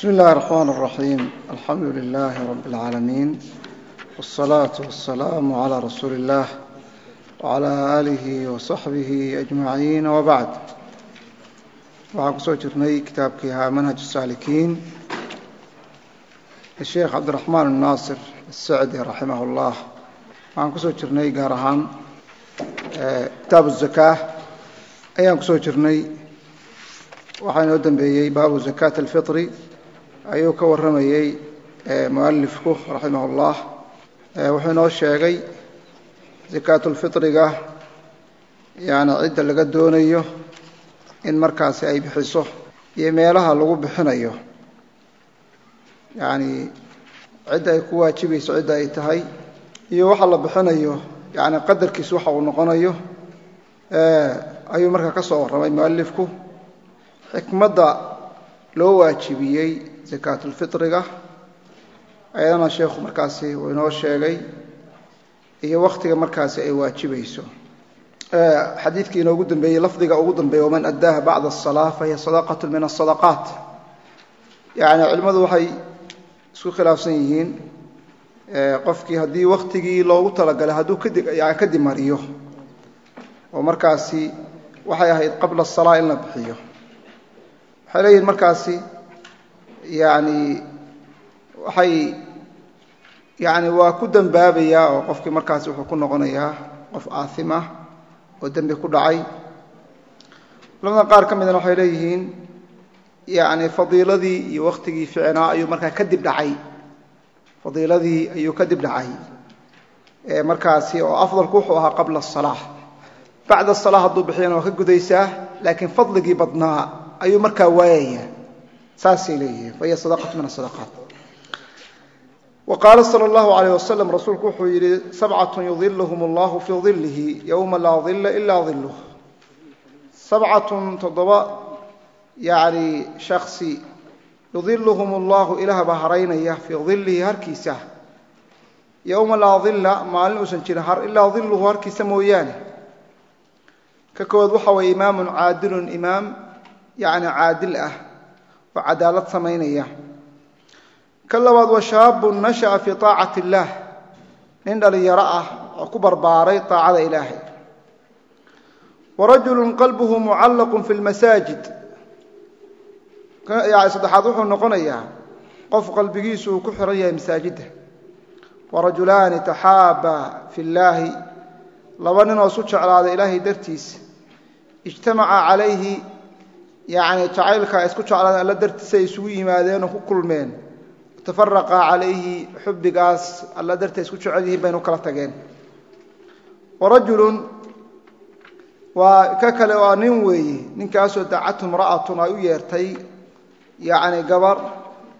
بسم الله الرحمن الرحيم الحمد لله رب العالمين والصلاة والسلام على رسول الله وعلى آله وصحبه أجمعين وبعد waxaan kusoo jirnay kitaabkii ahaa manhaj الsaalikiin الsheekh cabdiraxmaan الnaasir الsacdi raximah اllah waxaan kusoo jirnay gaar ahaan kitaab الzakaa ayaan kusoo jirnay waxaa inoo dambeeyey baabu zakaat اlfiطri ayuu ka warramayey mualifku raximah اllah wuxuu inoo sheegay zakaatulfiطriga yani cidda laga doonayo in markaasi ay bixiso iyo meelaha lagu bixinayo. Yani cidda ay ku waajibayso cidda ay tahay iyo waxa la bixinayo yani qadarkiisu waxa uu noqonayo ayuu markaa ka soo warramay mualifku xikmadda loo waajibiyey sakaatulfitriga ayadana sheekhu markaasi uu inoo sheegay iyo wakhtiga markaasi ay waajibayso eh, xadiidkii inoogu dambeeyey lafdiga ugu dambeeye waman addaaha bacda asalaa fahiya sadaqatu min asadaqaat yani culimmadu waxay isku khilaafsan yihiin eh, qofkii haddii wakhtigii loogu talagalay hadduu kadiyaan kadib mariyo oo markaasi waxay ahayd qabla asalaa in la bixiyo waxay leeyihiin markaasi yani waxay yani waa ku dembaabayaa oo qofkii markaasi wuxuu ku noqonayaa qof aaim ah oo dembi ku dhacay. Culammada qaar ka midna waxay leeyihiin yani fadiiladii iyo waktigii ficnaa ayuu markaa kadib dhacay. Fadiiladii ayuu kadib dhacay markaasi oo afdalku wuxuu ahaa qabla asalaa bacda asalaa hadduu bixiyana waa ka gudaysaa laakiin fadligii badnaa ayuu markaa waayaya. Saasay leeyihiin. Fahiy sadaqatu min asadaqaat wa qaala sala allahu alayh wasalam rasuulku wuxuu yidhi sabcatun yudiluhum allahu fii dilihi yowma laa dilla ilaa diluh sabcatun toddoba yani shaksi yudiluhum allahu ilaah baa haraynaya fii dilihi harkiisa. Yowma laa dilla maalin uusan jirin har ilaa diluhu harkiisa mooyaane. Ka koowaad waxa weye imaamun caadilun imaam yani caadil ah oo cadaalad samaynaya. Ka labaad wa shaabun nasha'a fii taacati illaah nin dhallinyaro ah oo ku barbaaray taacada ilaahay. Wa rajulun qalbuhu mucallaqun fi lmasaajid saddexaad wuxuu noqonayaa qof qalbigiisu uu ku xiran yahay masaajidda. Wa rajulaani taxaabaa fi llaahi laba nin oo isu jeclaaday ilaahay dartiis. Ijtamaca calayhi yani jacaylka ay isku jeclaadeen alla dartiis ay isugu yimaadeen oo ku kulmeen tafaraqa calayhi xubbigaas alla dartay isku jecel yihiin baynu kala tageen. Warajulun waa ka kale waa nin weeye ninkaasoo dacathu imra'atun ay u yeertay yacni gabar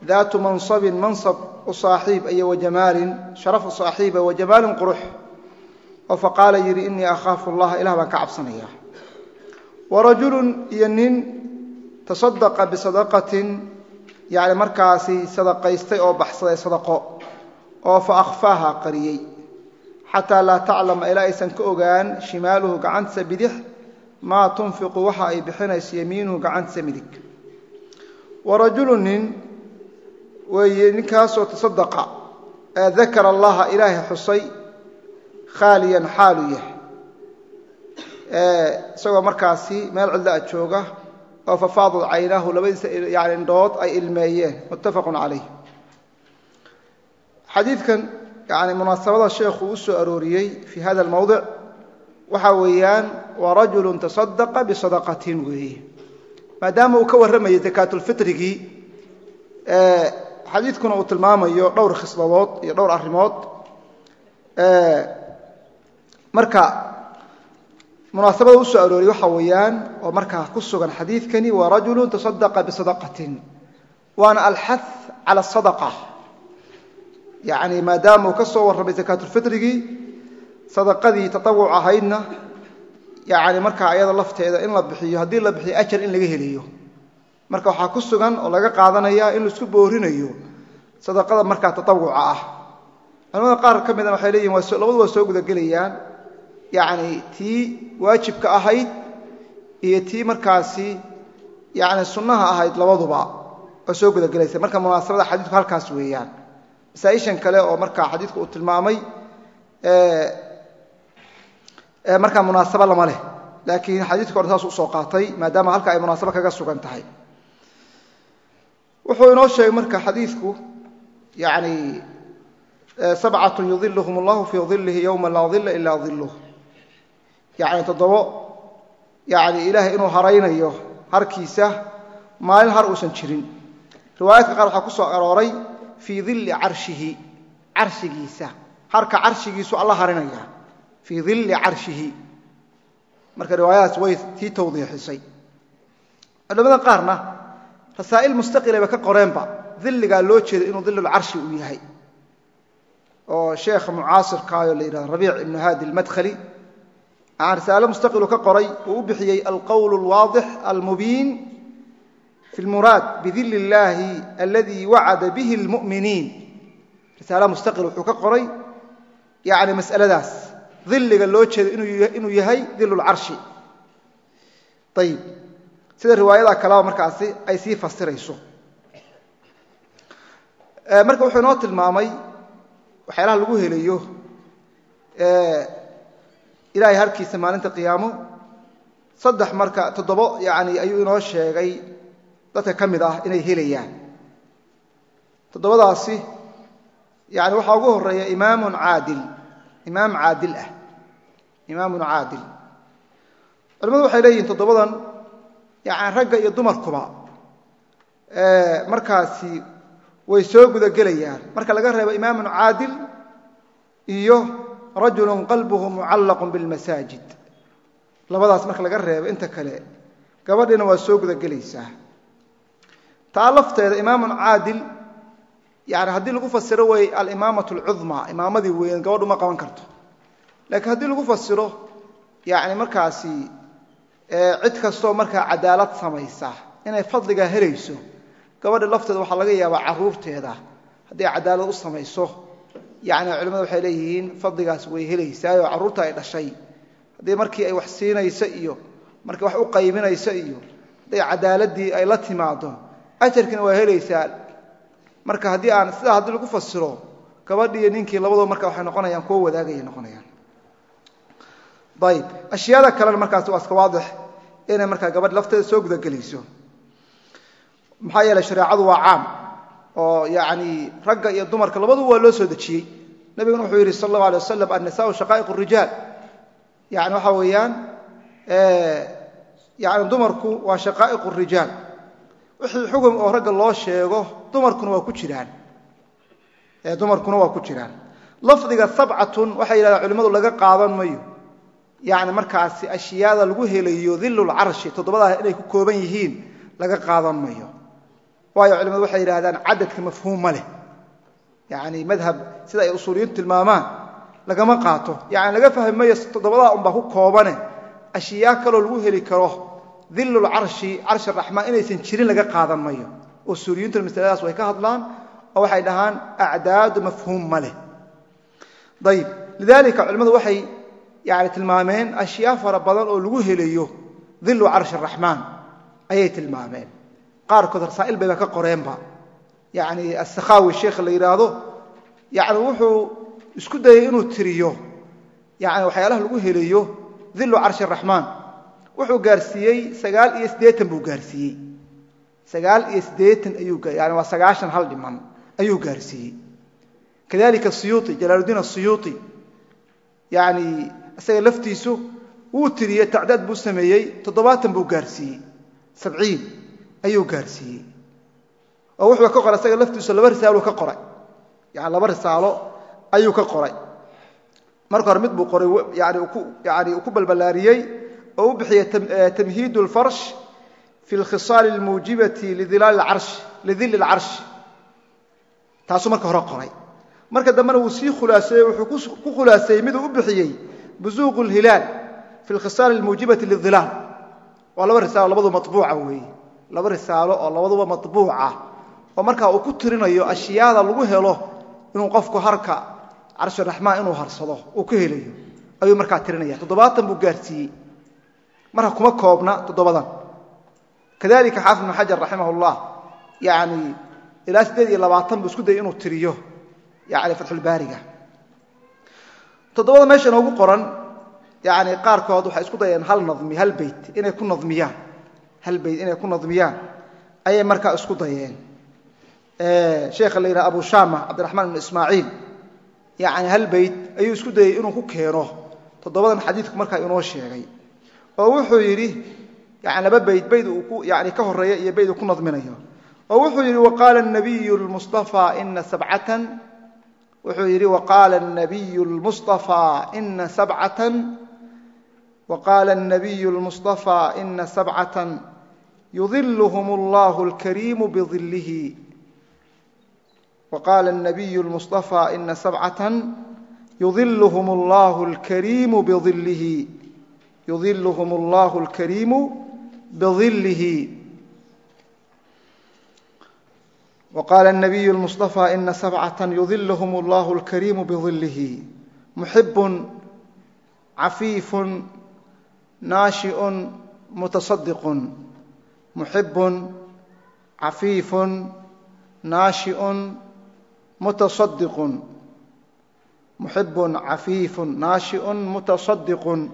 daatu mansabin mansab u saaxiib iyo wajamaalin sharaf u saaxiiba wajamaalin qurux. Oo faqaala yidhi innii akhaafu allaha baan ka cabsanaya. Warajulun iyo tasadaqa bisadaqatin yacni markaasi sadaqaystay oo baxsaday sadaqo oo fa akhfaaha qariyey. Xataa laa taclama ilaa aysan ka ogaan shimaaluhu gacantiisa bidix maa tunfiqu waxa ay bixinayso yamiinuhu gacantiisa midig. Wa rajulu nin weeye ninkaasoo tasadaqa ee dakara allaha ilaahay xusay khaaliyan xaalu yah. Isagoo markaasi meel cidla a jooga oo fafaadad caynaahu labadiisa yani indhood ay ilmeeyeen. Muttafaqun calayh. Xadiidkan yani munaasabada sheekhu u arooriyey fii hada almowdic waxa weeyaan waa rajulun tasadaqa bisadaqatin weeye maadaama uu ka warramayay zakaatulfitrigii xadiidkuna uu tilmaamayo dhowr khisladood iyo dhowr arrimood. Marka munaasabada u soo arooriyey waxa weeyaan oo markaa ku sugan xadiidkani waa rajulu tasadaqa bisadaqatin waana alxath cala asadaqa yacni maadaama uu ka soo warramay zakaatulfitrigii sadaqadii tatawuc ahaydna yacni markaa ayada lafteeda in la bixiyo haddii la bixiyo ajar in laga helayo marka waxaa ku sugan oo laga qaadanaya in la isku boorinayo sadaqada markaa tatawuca ah. Culamada qaar ka midana waxay leeyihiin labadu waa soo gudagelayaan yacni tii waajibka ahayd iyo tii markaasi yacni sunnaha ahayd labaduba oo soo gudagelaysa. Marka munaasabada xadiidku halkaas weeyaan. Masaaishan kale oo markaa xadiidku uu tilmaamay markaa munaasabo lama leh. Laakiin xadiidka hore saas u soo qaatay maadaama halka ay munaasabo kaga sugan tahay. Wuxuu inoo sheegay marka xadiidku yani sabcatun yudiluhum allahu fii dilihi yowma laa dila ilaa diluh yani toddobo yani ilaahay inuu haraynayo harkiisa maalin har uusan jirin. Riwaayaadka qaar waxaa ku soo arooray fii dilli carshihi carshigiisa. Harka carshigiisu alla harinaya fii dilli carshihi. Marka riwaayadaas way tii tawdiixisay. Culamada qaarna rasaa'il mustaqilaba ka qoreenba dilligaa loo jeeda inuu dilulcarshi uu yahay. Oo sheekha mucaasirkaayoo la yidhahdo rabiic ibnu haadi almadkhali risaalo mustaqilu ka qoray uu u bixiyey alqowl alwaadix almubiin fi lmuraad bidil illaahi aladii wacada bihi lmu'miniin risaala mustaqil wuxuu ka qoray yani mas'aladaas. Dilliga loo jeedo inuu yahay dilulcarshi ayib sida riwaayada kaleba markaasi ay sii fasirayso. Marka wuxuu inoo tilmaamay waxyaalaha lagu helayo ilaahay harkiisa maalinta qiyaamo saddex marka toddobo yani ayuu inoo sheegay dadka ka mid ah inay helayaan. Toddobadaasi yani waxaa ugu horreeya imaamun caadil imaam caadil ah imaamun caadil. Culimadu waxay leeyihiin toddobadan yani ragga iyo dumarkuba markaasi way soo gudagelayaan marka laga reebo imaamun caadil iyo rajulu qalbuhu mucallaqu bilmasaajid labadaas marka laga reebo inta kale gabadhiina waa soo gudagelaysaa. Taa lafteeda imaamun caadil yani haddii lagu fasiro way alimaamatu alcudmaa imaamadii weyn gabadhu ma qaban karto. Laakiin haddii lagu fasiro yani markaasi cid kastoo markaa cadaalad samaysa inay fadligaa helayso gabadha lafteeda waxaa laga yaabaa caruurteeda haddii cadaalad u samayso yani culimadu waxay leeyihiin fadligaas way helaysaayoo carruurta ay dhashay. Haddii markii ay wax siinayso iyo markii wax u qaybinayso iyo hadday cadaaladii ay la timaado ajarkiina waa helaysaa. Marka haddii aan sidaa haddii lagu fasiro gabadhiiyo ninkii labadoo marka waxay noqonayaan kuwo wadaagayay noqonayaan. Ayib ashyaada kalena markaas waa iska waadix inay markaa gabadh lafteeda soo gudagelayso. Maxaa yeeley shareecadu waa caam oo yani ragga iyo dumarka labaduba waa loo soo dejiyey. Nebiguna wuxuu yidhi sal allahu alay wasalam annisaau rijaal. Yani waxaa weeyaan yani dumarku waa shaqaa'iq rijaal. Wixii xugum oo ragga loo sheego dumarkuna waa ku jiraan. Dumarkuna waa ku jiraan. Lafdiga sabcatun waxay yidhahdeen culimmadu laga qaadan mayo. Yani markaasi ashyaada lagu helayo dilulcarshi toddobadaa inay ku kooban yihiin laga qaadan mayo waayo culimadu waxay yidhahdaan cadadka mafhuum ma leh. Yani madhab sida ay usuuliyiintu tilmaamaan lagama qaato. Yani laga fahmi mayo toddobadaa unbaa ku koobane ashyaa kaloo lagu heli karo dilulcarshi carshi raxmaan inaysan jirin laga qaadan mayo. Usuuliyiintuna masaladaas way ka hadlaan oo waxay dhahaan acdaadu mafhuum ma leh. Ayib lidalika culimmadu waxay yani tilmaameen ashyaa fara badan oo lagu helayo dilu carshi raxmaan. Ayay tilmaameen qaarkood rasaa'il bayba ka qoreenba. Yani asakhaawi sheekha la yidhaahdo yani wuxuu isku dayay inuu tiriyo. Yani waxyaalaha lagu helayo dilu carshi raxmaan wuxuu gaarsiiyey sagaal iyo siddeetan buu gaarsiiyey. Sagaal iyo siddeetan ayuu yani waa sagaashan hal dhiman ayuu gaarsiiyey. Kadalika siyuuطi jalaaludiin asiyuuطi yani isaga laftiisu wuu tiriyey tacdaad buu sameeyey toddobaatan buu gaarsiiyey sabciin ayuu gaarsiiyey oo wuxuu ka qoray isaga laftiisu laba risaaluu ka qoray yani laba risaalo ayuu ka qoray marka hore mid buu qoray yani yani uu ku balballaariyey oo u bixiyey tamhiid اlfarsh fi اlkhisaal اlmuujibati lidili اlcarshi taasuu marka hore qoray marka dambena wuu sii khulaaseeyey wuxuu ku khulaaseeyey miduu u bixiyey busuuq اlhilaal fi اlkhisaal اlmuujibati lidilaal waa laba risaalo labadu maطbuuca weeye laba risaalo oo labaduba maطbuuca oo markaa uu ku tirinayo ashyaada lagu helo inuu qofku harka carshi raxmaan inuu harsado uu ku helayo ayuu markaa tirinaya. Toddobaatan buu gaarsiiyey. Marka kuma koobna toddobadan. Kadalika xaafid ibn xajar raximah yani ilaa siddeed iyo labaatan buu isku dayay inuu tiriyo yani fatxulbaariga toddobada meesha inoogu qoran yani qaarkood waxay isku dayeen hal nadmi hal beyt inay ku nadmiyaan hal beyt inay ku nadmiyaan ayay markaa isku dayeen. Sheekha la yidhaha abu shama cabdiraxmaan ibnu ismaaciil yani hal beyt ayuu isku dayey inuu ku keeno. Toddobadan xadiidku markaa inoo sheegay. Oo wuxuu yidhi yani laba beyt bayd uu yani ka horreeya iyo bayd uu ku nadminayo. Oo wuxuu yidhi waqaala nabiyu lmustafa ina sabcatan. Wuxuu yidhi waqaala nabiyu lmustafa ina sabcatan waqaala nabiyu lmustafa ina sabcatan yudiluhum allahu alkariimu bidilihi waqaala الnabiyu اlmuصطafى ina sabcaة yudiluhum اllahu اlkariimu bidilihi yudiluhum اllahu اlkariimu bidilihi waqaala الnabiyu اlmuصطafى ina sabcaة yudiluhum اllahu اlkariimu bidilihi muxib naashiun mutasadiqun muxibun cafiifun naashiun mutasadiqun muxibun cafiifun naashiun mutasadiqun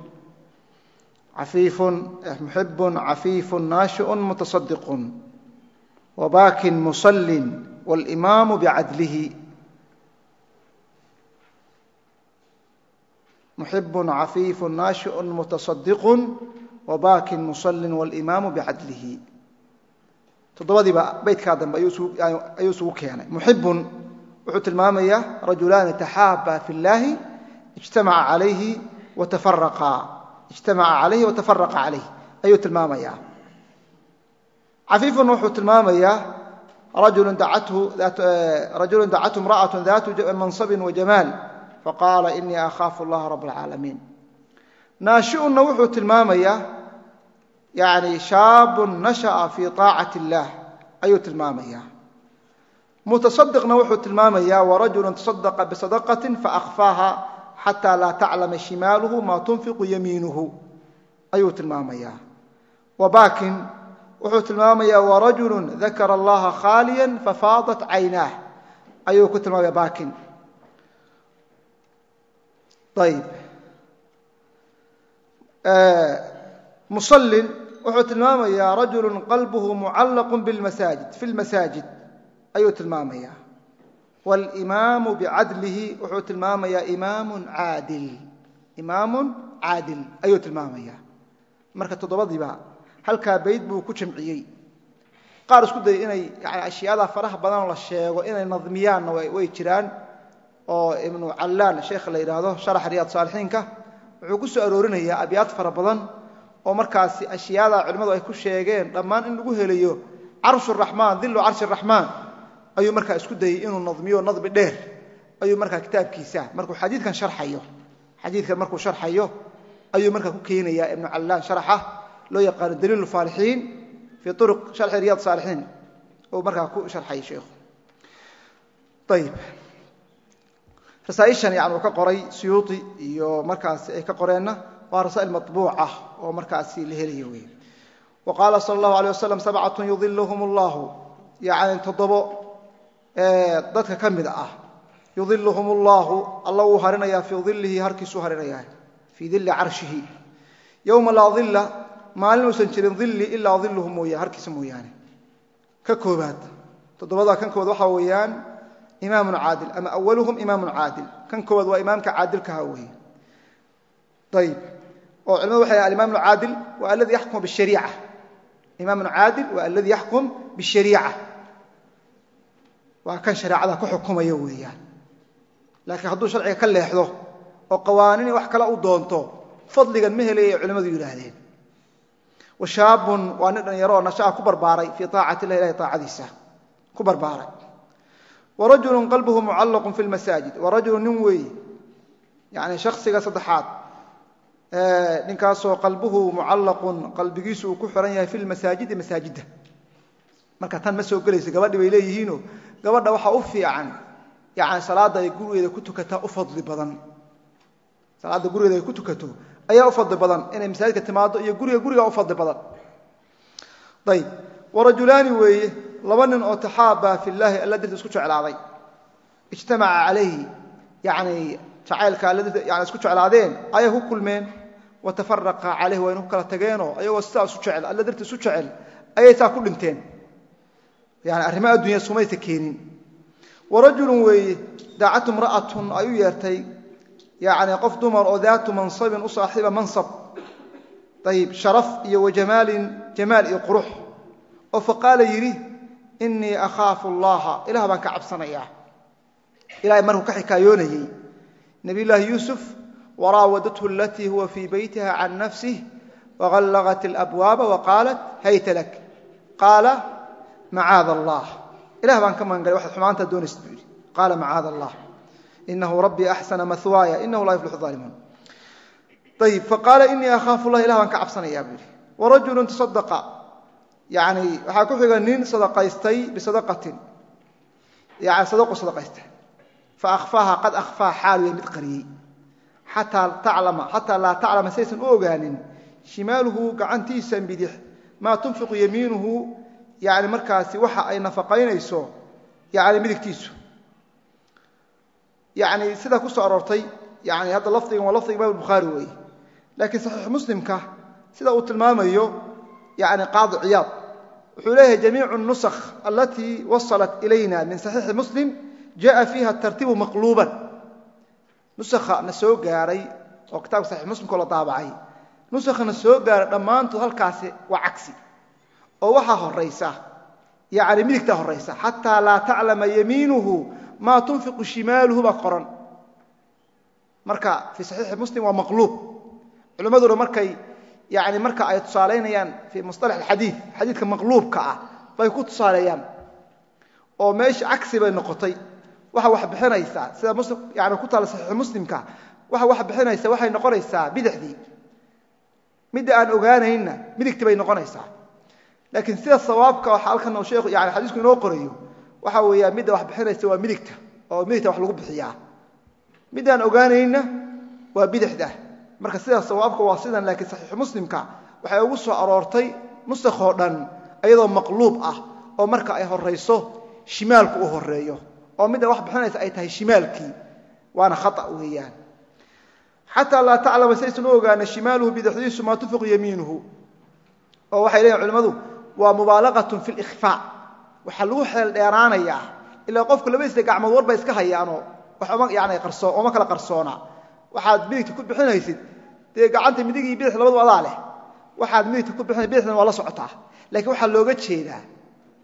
cafiifun muxibun cafiifun naashiun mutasadiqun wabaakin musallin walimaamu bicadlihi muxibu cafiifu naashiu mutasadiqu wabakin musallin wlimaamu bicadlihi toddobadiiba beydkaa dambe ayuu isugu keenay. Muxibun wuxuu tilmaamayaa rajulaani taxaabaa fi llaahi ijtamaca calayhi watafaraqaa ijtamaca calayhi watafaraqa calayh ayuu tilmaamayaa. Cafiifun wuxuu tilmaamayaa rajulun dacathu eh, imra'atu daatu mansabin wajamaal faqaala inii akhaafu allaha rab alcaalamiin naashi'unna wuxuu tilmaamayaa yani shaabun nasha'a fii aacati illaah ayuu tilmaamayaa. Mutasadiqna wuxuu tilmaamayaa warajulu tasadaqa bisadaqatin faakfaaha xataa laa taclama shimaaluhu maa tunfiqu yamiinuhu ayuu tilmaamayaa. Wabaakin wuxuu tilmaamayaa warajulu dakara allaha khaaliyan fafaadat caynaah ayuu ku tilmaamaya baakin ayb musallin wuxuu tilmaamayaa rajulu qalbuhu mucallaq bimasaajid fi lmasaajid ayuu tilmaamaya wاlimaamu bicadlihi wuxuu tilmaamayaa imaamun caadil imaamun caadil ayuu tilmaamaya marka toddobadiiba halkaa bayd buu ku jamciyey qaar isku dayay inay ashyaada faraha badanoo la sheego inay nadmiyaanna way jiraan oo ibnu callaan sheekha la yidhaahdo sharax riyaad saalixiinka wuxuu ku soo aroorinayaa abyaad fara badan oo markaasi ashyaada culimmadu ay ku sheegeen dhammaan in lagu helayo carshu raxmaan dillu carshi raxmaan ayuu markaa isku dayey inuu nadmiyo nadmi dheer. Ayuu markaa kitaabkiisa markuu xadiidkan sharxayo xadiidkan markuu sharxayo ayuu markaa ku keenayaa ibnu callaan sharaxa loo yaqaano daliil fii uruq sharxi riyaad saalixiin. Uu markaa ku sharxay sheikhu ayib rasaaishan yani uu ka qoray suyuuti iyo markaasi ay ka qoreenna waa rasaa'il maطbuuc ah oo markaasi la helayo wey wa qaala sala allahu alay wasalam sabcatun yudiluhum allahu yani toddobo dadka ka mid ah yudiluhum allahu alla wuu harinayaa fii dilihi harkiisuu harinayaa fii dili carshihi. Yowma laa dila maalin uusan jirin dili ilaa diluhu mooya harkiisa mooyaane. Ka koobaad toddobada kan koobaad waxaa weeyaan imaamun caadil ama awaluhum imaamun caadil. Kan koobaad waa imaamka caadilkaha weeye. Ayib oo culimadu waxay alimaam caadil waa alladii yaxkum bishariica. Imaamun caadil waa alladii yaxkum bishariica. Waa kan shareecada ku xukumaya weeyaan. Laakiin hadduu sharciga ka leexdo oo qawaaniin wax kale u doonto fadligan ma helay ay culimmadu yidhaahdeen. Washaabun waa nin dhalinyaro oo nasha'a ku barbaaray fii aacati illahi ilahi aacadiisa ku barbaaray warajulu qalbuhu mucallaqun fi lmasaajid warajulu nin weeye yani shaksiga saddexaad ninkaasoo qalbuhu mucallaqun qalbigiisu uu ku xiran yahay fi lmasaajidi masaajidda marka tan ma soo gelayso gabadhi bay leeyihiino gabadha waxaa u fiican yani salaadda ay gurigeeda ku tukataa u fadli badan. Salaadda gurigeeda ay ku tukato ayaa u fadli badan inay masaajidka timaado warajulaani weeye laba nin oo taxaabaa fi llaahi alla darti isku jeclaaday. Ijtamaca calayhi yani jacaylka yani isku jeclaadeen ayay ku kulmeen. Watafaraqa calayhi wayna ku kala tageenoo ayagoo sidaa isu jecel alla darti isu jecel ayay saa ku dhinteen. Yani arrimo addunya sumaysa keenin. Warajulun weeye daacatu imra'atun ay u yeertay. Yani qof dumar oo daatu mansabin u saaxiiba mansab. Ayib sharaf iyo wajamaalin jamaal iyo qurux oo faqaala yidhi inii akhaafu allaha ilah baan ka cabsanayaa. Ilahay markuu ka xikaayoonayey nabiyullaahi yuusuf waraawadathu alatii huwa fii beytiha can nafsih wagallaqat alabwaaba waqaalat hayta lak. Qaala macaada allah ilah baan ka magangalay waxaad xumaanta doonaysid buu yidhi. Qaala macaada allah inahu rabbii axsana mahwaaya inahu laa yuflixu aalimuun ayib faqaala inii akhaafu llah ilah baan ka cabsanayaa buu yidhi. Warajulu tasaddaqa yani waxaa ku xiga nin sadaqaystay bisadaqatin. Yani sadaqu sadaqaysta fa akhfaaha qad akhfaa xaal mid qariyey. Xataa taclama xataa laa taclama saysan u ogaanin shimaaluhu gacantiisan bidix maa tunfiqu yamiinuhu yani markaasi waxa ay nafaqaynayso yani midigtiisu. Yani sidaa ku soo aroortay yani hadda lafdigan waa lafdiga imam bukhaari weeye. Laakiin saxiix muslimka sida uu tilmaamayo yani qaadi ciyaad. Wuxuu leeyahay jamiicu nusakh alatii wasalat ilayna min saxiixi muslim jaءa fiiha tartiibu maqluuban. Nusakha na soo gaaray oo kitabka saxiix muslimkao la daabacay. Nusakha na soo gaaray dhammaantood halkaasi waa cagsi oo waxaa horaysa yani midigtaa horaysa xataa laa taclama yamiinuhu maa tunfiqu shimaaluhu baa qoran. Marka fii saxiixi muslim waa maqluub. Culimmaduna markay yani marka ay tusaalaynayaan fii musalax alxadiid xadiidka maqluubka ah bay ku tusaaleeyaan. Oo meesha cagsi bay noqotay. Waxa wax bixinaysaa sida yani ku taalla saxiixu muslimka waxa wax bixinaysa waxay noqonaysaa bidixdii. Midda aan ogaanaynna midigtii bay noqonaysaa. Laakiin sida sawaabka waxa halkan sheekhu yani xadiisku inoo qorayo waxa weeyaa midda wax bixinaysa waa midigta oo midigta wax lagu bixiyaa. Middaan ogaanaynna waa bidixda marka sidaa sawaabka waa sidan laakiin saxiixu muslimka waxay ugu soo aroortay nusakhoo dhan iyadoo maqluub ah oo marka ay horayso shimaalku u horeeyo oo midda wax bixinaysa ay tahay shimaalkii waana khata weeyaan. Xataa laa taclama saysan u ogaana shimaaluhu bidixdiisu maa tunfiqu yamiinuhu. Oo waxay leeyihiin culimmadu waa mubaalaqatun fi likhfaa waxaa lagu xeel dheeraanayaa ilaa qofku labadiisa gacmood warba iska hayaanoo oma kala qarsoona waxaad midigta ku bixinaysid. Dee gacanta midig bidix labadu adaa leh. Waxaad midigta ku bixinay bidixdan waa la socotaa. Lakiin waxaa looga jeedaa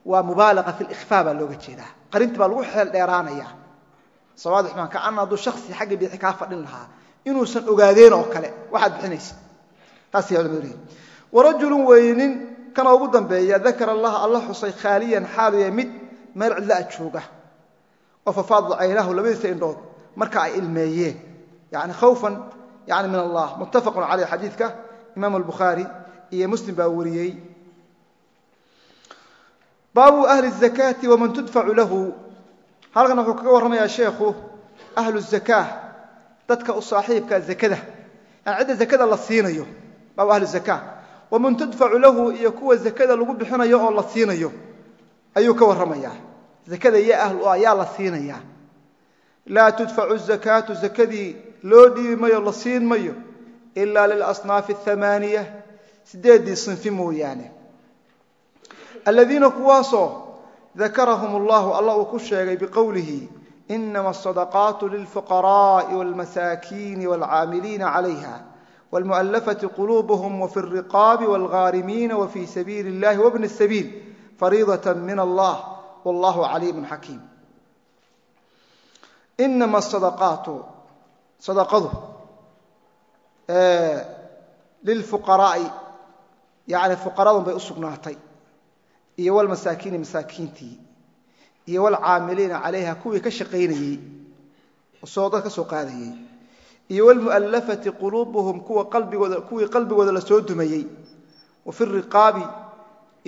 waa mubaalaqa fi likhfaa baa looga jeedaa. Qarinta baa lagu xeel dheeraanaya sawaad raxmaan kaana hadduu shaksi xagga bidixi kaa fadhin lahaa inuusan ogaadeen oo kale waxaad bixinaysid. Taasay culimadu leeyihiin warajulun weeye kana ugu dambeeya dakara allaha alla xusay khaaliyan xaalu mid meel cidla a jooga. Oo fafaada caynaahu labadiisa indhood marka ay ilmeeyeen yani khawfan yani min allah muttafaqun caleyh xadiidka imaam albukhaari iyo muslim baa wariyey baabu ahli الzakaati waman tudfacu lahu halkan wuxuu kaga warramayaa sheekhu ahlu الzakaa dadka u saaxiibka zakada yani cidda zakada la siinayo baabu ahli الzakaa waman tudfacu lahu iyo kuwa zakada lagu bixinayo oo la siinayo ayuu ka warramayaa zakada iyo ahlu ah yaa la siinayaa laa tudfacu الzakaatu zakadii loo dhiibi mayo la siin mayo ilaa lilasnaafi athamaaniya sideeddii sinfi mooyaane. Aladiina kuwaasoo dakarahum allahu alla uu ku sheegay biqowlihi inama asadaqaatu lilfuqaraai walmasaakiini walcaamiliina calayha wlmualafati quluubuhum wafi riqaabi wlghaarimiina wafii sabiili اllahi wabni sabiil fariidata min allah wallahu caliimu xakiim inama asadaqaatu sadaqadu lilfuqaraa'i yani fuqaradun bay u sugnaatay iyo walmasaakiini masaakiintii iyo walcaamiliina calayha kuwii ka shaqaynayey soo dad ka soo qaadayey iyo walmu'allafati quluubuhum kuwa qalbigooda kuwii qalbigooda la soo dumayey wa fi riqaabi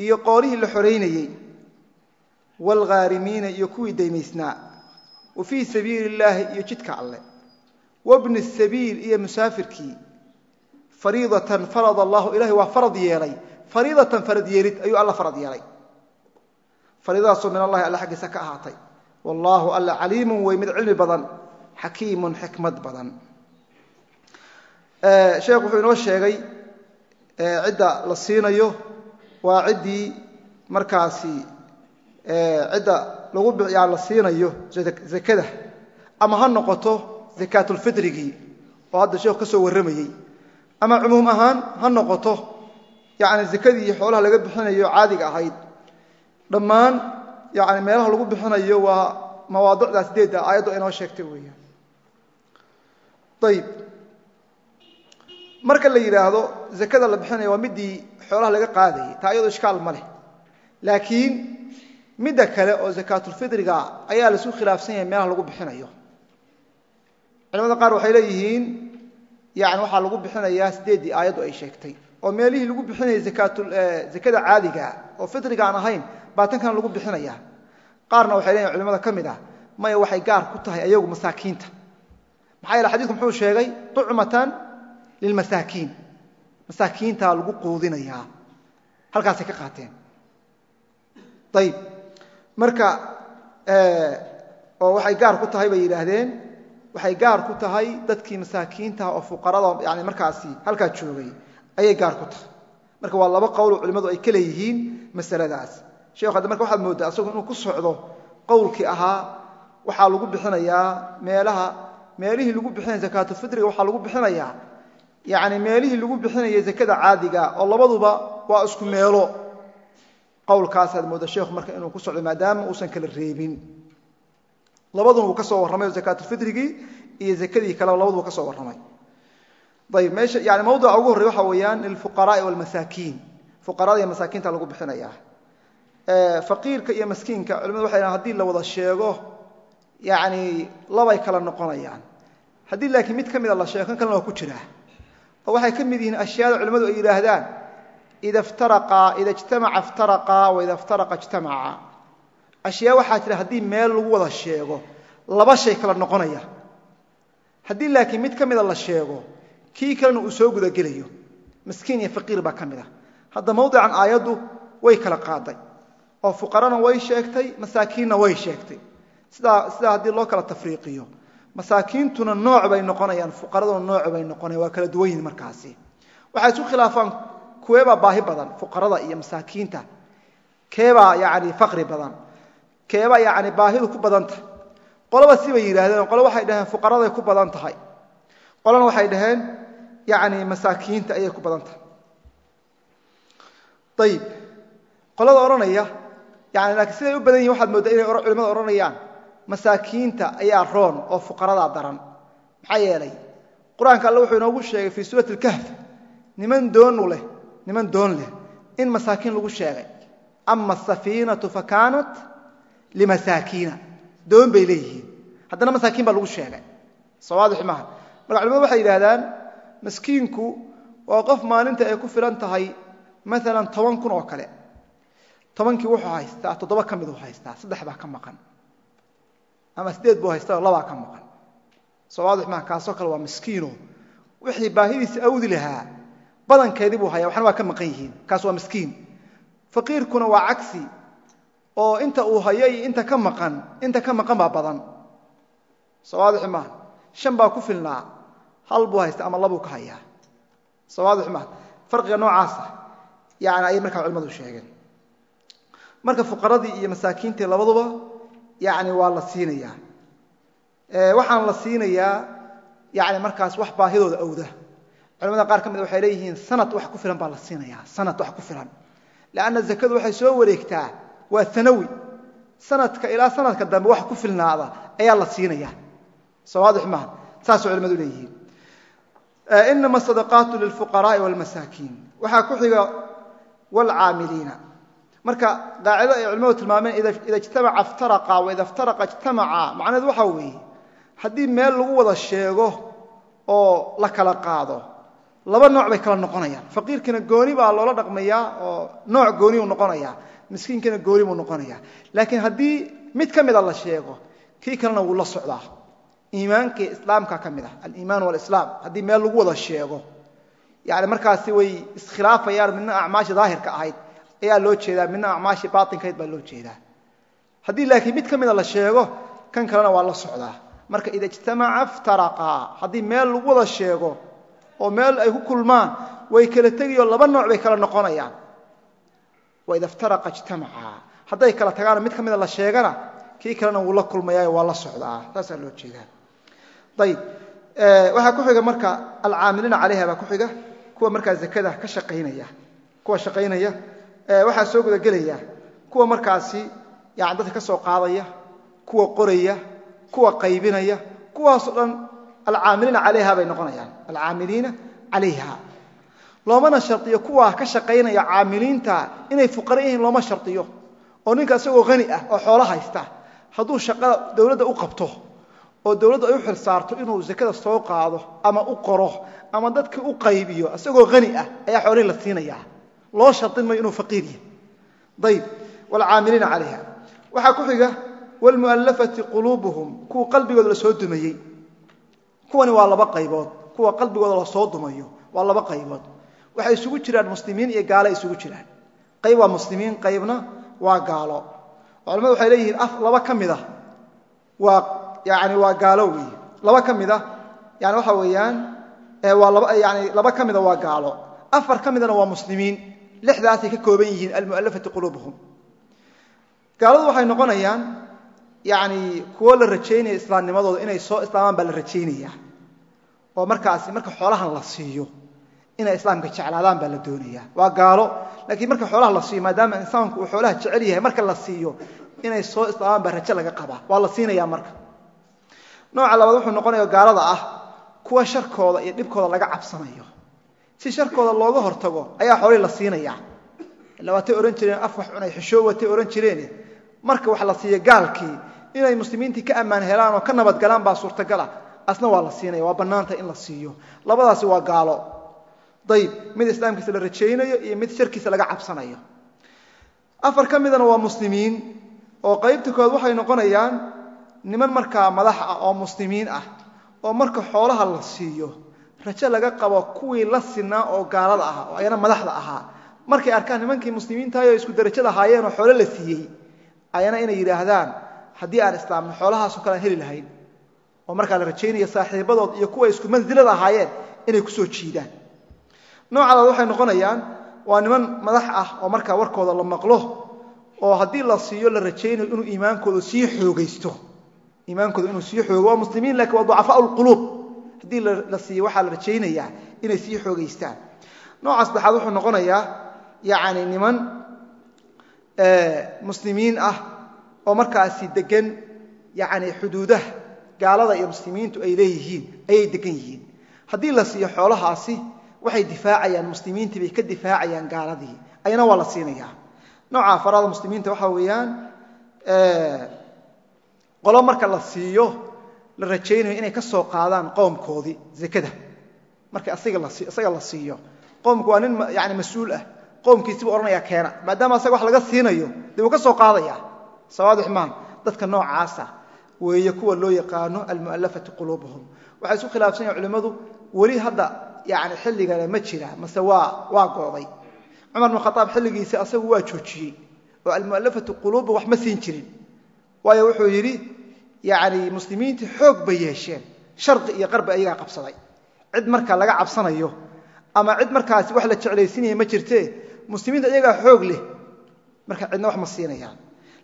iyo qoorihii la xoraynayey waalghaarimiina iyo kuwii daymaysnaa wa sabiili illaahi iyo jidka alle wabni sabiil iyo musaafirkii fariidatan farad allahu ilahay waa farad yeelay. Fariidatan farad yeelid ayuu alla farad yeelay. Fariidadaasoo min allahi alla xaggiisa ka ahaatay. Wallaahu alla caliimun wey mid cilmi badan xakiimun xikmad badan. Sheekh wuxuu inoo sheegay cidda la siinayo. Waa ciddii markaasi cidda lagu yani la siinayo zakada. Ama ha noqoto zakaatulfitrigii oo hadda sheekhu ka soo warramayey ama cumuum ahaan ha noqoto yani zakadii xoolaha laga bixinayo caadiga ahayd. Dhammaan yani meelaha lagu bixinayo waa mawaadicdaa sideedda aayaddu inoo sheegtay weeyaan. Ayib marka la yidhaahdo zakada la bixinayo waa midii xoolaha laga qaadayay taa iyado ishkaal ma leh. Laakiin midda kale oo zakaatulfitriga ayaa laisu khilaafsan yahay meelaha lagu bixinayo culamada qaar waxay leeyihiin yani waxaa lagu bixinayaa sideeddii aayaddu ay sheegtay. Oo meelihii lagu bixinayay zakada caadiga oo fitriga aan ahayn baatankan lagu bixinaya. Qaarna waxay leeyihiin culimada ka mid ah maya waxay gaar ku tahay ayagu masaakiinta. Maxaa yeele xadidku muxuu sheegay tucmatan lilmasaakiin masaakiintaa lagu quudinayaa. Halkaasay ka qaateen. Ayib marka oo waxay gaar ku tahay bay yidhaahdeen waxay gaar ku tahay dadkii masaakiintaha oo fuqarada yani markaasi halkaa joogay ayay gaar ku tahay. Marka waa laba qowlo culimmadu ay ka leeyihiin masaladaas. Sheekhu hadda marka waxaad mooddaa asagu inuu ku socdo qowlkii ahaa waxaa lagu bixinayaa meelaha meelihii lagu bixinaya zakaatufitriga waxaa lagu bixinayaa. Yani meelihii lagu bixinaya zakada caadiga oo labaduba waa isku meelo. Qowlkaasaad mooda sheekhu marka inuu ku socdo maadaama uusan kala reebin labaduna uu ka soo warramay zakaatufitrigii iyo zakadii kaleba labaduba ka soo warramay. Ayb meesha yani mawdica ugu horrey waxa weeyaan lilfuqaraai walmasaakiin fuqarada iyo masaakiinta lagu bixinaya faqiirka iyo maskiinka culimadu waxay dhahan haddii la wada sheego yani labay kala noqonayaan. Haddii laakiin mid ka mida la sheego kan kalena waa ku jiraa oo waxay ka mid yihiin ashyaada culimmadu ay yidhaahdaan ida iftaraqaa ida ijtamaca iftaraqaa waida iftaraqa ijtamaca ashyaa waxaa jira haddii meel lagu wada sheego laba shay kala noqonaya. Haddii laakiin mid ka mida la sheego kii kalena uu soo gudagelayo miskiin iyo faqiir baa ka mid a hadda mawdican aayaddu way kala qaaday. Oo fuqarana way sheegtay masaakiinna way sheegtay. Sidaa sidaa haddii loo kala tafriiqiyo. Masaakiintuna nooc bay noqonayaan fuqaraduna nooc bay noqonayan waa kala duwan yihiin markaasi. Waxay isu khilaafaan kuweebaa baahi badan fuqarada iyo masaakiinta. Keebaa yani faqri badan keebaa yani baahidu ku badan tahay. Qolaba sibay yidhahdeen qole waxay dhaheen fuqaraday ku badan tahay. Qolana waxay dhaheen yani masaakiinta ayay ku badan tahay. Ayib qolada odhanaya yani laakiin siday u badan yihiin waxaad mooddaa inay culimada odhanayaan masaakiinta ayaa roon oo fuqaradaa daran. Maxaa yeelay? Qur'aanka wuxuu inoogu sheegay fii suurati اlkahf niman doonu leh niman doon leh in masaakiin lagu sheegay. Ama asafiinatu fakaanat limasaakiina doon bay leeyihiin haddana masaakiin baa lagu sheegay soo waadix maaha marka culimadu waxay yidhahdaan maskiinku waa qof maalinta ay ku filan tahay maalan toban kun oo kale tobankii wuxuu haystaa toddoba ka miduu haystaa saddex baa ka maqan ama sideed buu haystao labaa ka maqan soo waadix maaha kaasoo kale waa miskiino wixii baahidiisa awdi lahaa badankeedii buu haya oo inta uu hayo iyo inta ka maqan inta ka maqan baa badan. Soo waadix maaha shan baa ku filnaa. Hal buu haysta ama labuu ka hayaa. Soo waadix maaha farqiga noocaasa yani ayay markaa culimadu sheegeen. Marka fuqaradii iyo masaakiintii labaduba yani waa la siinayaa. Waxaan la siinayaa yani markaas wax baahidooda awda. Culamada qaar ka mid waxay leeyihiin sanad wax ku filan baa la siinayaa. Sanad wax ku filan. Lanna zakadu waxay soo wareegtaa waa anawi sanadka ilaa sanadka dambe wax ku filnaada ayaa la siinaya. Soo waadix maaha saasay culimadu leeyihiin. Inama sadaqaatu lilfuqaraai wاlmasaakiin waxaa ku xiga wlcaamiliina marka qaacido ay culimadu tilmaameen ida ijtamaca iftaraqa waida iftaraqa ijtamaca. Macnaheedu waxaa weeye haddii meel lagu wada sheego oo la kala qaado laba nooc bay kala noqonayaan. Faqiirkina gooni baa loola dhaqmayaa oo nooc gooni uu noqonayaa miskiinkina gooni buu noqonayaa. Laakiin haddii mid ka mida la sheego kii kalena wuu la socdaa. Iimaankii islaamka ka mid ah aliimaan walislaam haddii meel lagu wada sheego yani markaasi way iskhilaafayaan midna acmaashii daahirka ahayd ayaa loo jeedaa midna acmaashii baatinkayd baa loo jeedaa. Haddii laakiin mid ka mida la sheego kan kalena waa la socdaa. Marka ida ijtamaca iftaraqaa haddii meel lagu wada sheego oo meel ay ku kulmaan way kala tegiyoo laba nooc bay kala noqonayaan waida iftaraqa ijtamacaa hadday kala tagaana mid ka mida la sheegana kii kalena wuu la kulmayaayo waa la socdaa. Saasaa loo jeedaa. Ayib waxaa ku xiga marka alcaamiliina calayha baa ku xiga kuwa markaa zakada ka shaqaynaya kuwa shaqaynaya waxaa soo gudagelaya kuwa markaasi yani dadka ka soo qaadaya kuwa qoraya kuwa qaybinaya kuwaasoo dhan alcaamiliina calayha bay noqonayaan. Alcaamiliina loomana shardiyo kuwaa ka shaqaynaya caamiliinta inay fuqara yihiin looma shardiyo. Oo ninka isagoo hani ah oo xoolo haysta hadduu shaqada dowladda u qabto oo dowladdu ay u xil saarto inuu zakada soo qaado ama u qoro ama dadkii u qaybiyo isagoo hani ah ayaa xoolihii la siinayaa. Loo shardin mayo inuu faqiir yahay. Ayib waalcaamiliina calayha. Waxaa ku xiga waalmu'allafati quluubuhum kuwa qalbigooda la soo dumayey. Kuwani waa laba qaybood. Kuwa qalbigooda la soo dumayo waa laba qaybood waxay isugu jiraan muslimiin iyo gaalo isugu jiraan. Qayb waa muslimiin qaybna waa gaalo. Culamadu waxay leeyihiin laba ka mida waa yani waa gaalo weeye. Laba ka mida yani waxa weeyaan waa laba yani laba ka mida waa gaalo. Afar ka midana waa muslimiin. Lixdaasay ka kooban yihiin almu'allafati quluubuhum. Gaaladu waxay noqonayaan yani kuwo la rajaynaya islaamnimadooda inay soo islaamaan baa la rajaynaya oo markaasi marka xoolahan la siiyo inay islaamka jeclaadaan baa la doonaya. Waa gaalo laakiin marka xoolaha la siiyo maadaama insaanku uu xoolaha jecel yahay marka la siiyo inay soo islaamaan baa rajo laga qabaa. Waa la siinaya marka. Nooca labaad wuxuu noqonaya gaalada ah kuwa sharkooda iyo dhibkooda laga cabsanayo. Si sharkooda looga hortago ayaa xoolihii la siinaya ila waatay jireen af wax cunay xishoo watay ohan jireen. Marka wax la siiyo gaalkii inay muslimiintii ka ammaan helaan oo ka nabadgalaan baa suurtagala. Asna waa la siinaya waa bannaanta in la siiyo. Labadaasi waa gaalo ayib mid islaamkiisa la rajaynayo iyo mid sharkiisa laga cabsanayo. Afar ka midana waa muslimiin oo qaybta kood waxay noqonayaan niman markaa madax ah oo muslimiin ah oo marka xoolaha la siiyo rajo laga qabo kuwii la sinaa oo gaalada ah oo ayana madaxda ahaa. Markay arkaan nimankii muslimiintahay oo isku darajada ahaayeen oo xoolo la siiyey ayana inay yidhaahdaan haddii aan islaamno xoolahaasoo kale aan heli lahayn oo markaa la rajaynaya saaxiibadood iyo kuwa isku mansilada ahaayeen inay ku soo jiidaan noocadood waxay noqonayaan waa niman madax ah oo markaa warkooda la maqlo oo haddii la siiyo la rajaynayo inuu iimaankooda sii xoogaysto. Iimaankooda inuu sii xoogo waa muslimiin laakiin waa ducafaa lquluub haddii la siiyo waxaa la rajaynayaa inay sii xoogaystaan. Nooca saddexaad wuxuu noqonayaa yani niman muslimiin ah oo markaasi degan yani xuduudaha gaalada iyo muslimiintu ay leeyihiin ayay degan yihiin. Haddii la siiyo xoolahaasi waxay difaacayaan muslimiintii bay ka difaacayaan gaaladii. Ayana waa la siinayaa. Nooca afaraada muslimiinta waxaa weeyaan qolo marka la siiyo la rajaynayo inay ka soo qaadaan qowmkoodii zakada marka isaga la siiyo. Qowmku waa nin yani mas'uul ah. Qowmkiisibu odhanaya keena. Maadaama asaga wax laga siinayo dee wuu ka soo qaadaya. Sawaadix maan dadka noocaasa weeye kuwa loo yaqaano almu'allafati quluubuhum. Waxay isku khilaafsan yahin culimmadu weli hadda yani xilligana ma jira mase waa waa gooday cumar bn khaaab xilligiisi asagu waa joojiyey oo almu'allafatu quluubu wax ma siin jirin. Waayo wuxuu yidhi yani muslimiintii xoog bay yeesheen sharqi iyo qarbi ayagaa qabsaday. Cid marka laga cabsanayo ama cid markaasi wax la jeclaysinaya ma jirtee muslimiinta iyagaa xoog leh. Marka cidna wax ma siinayaan.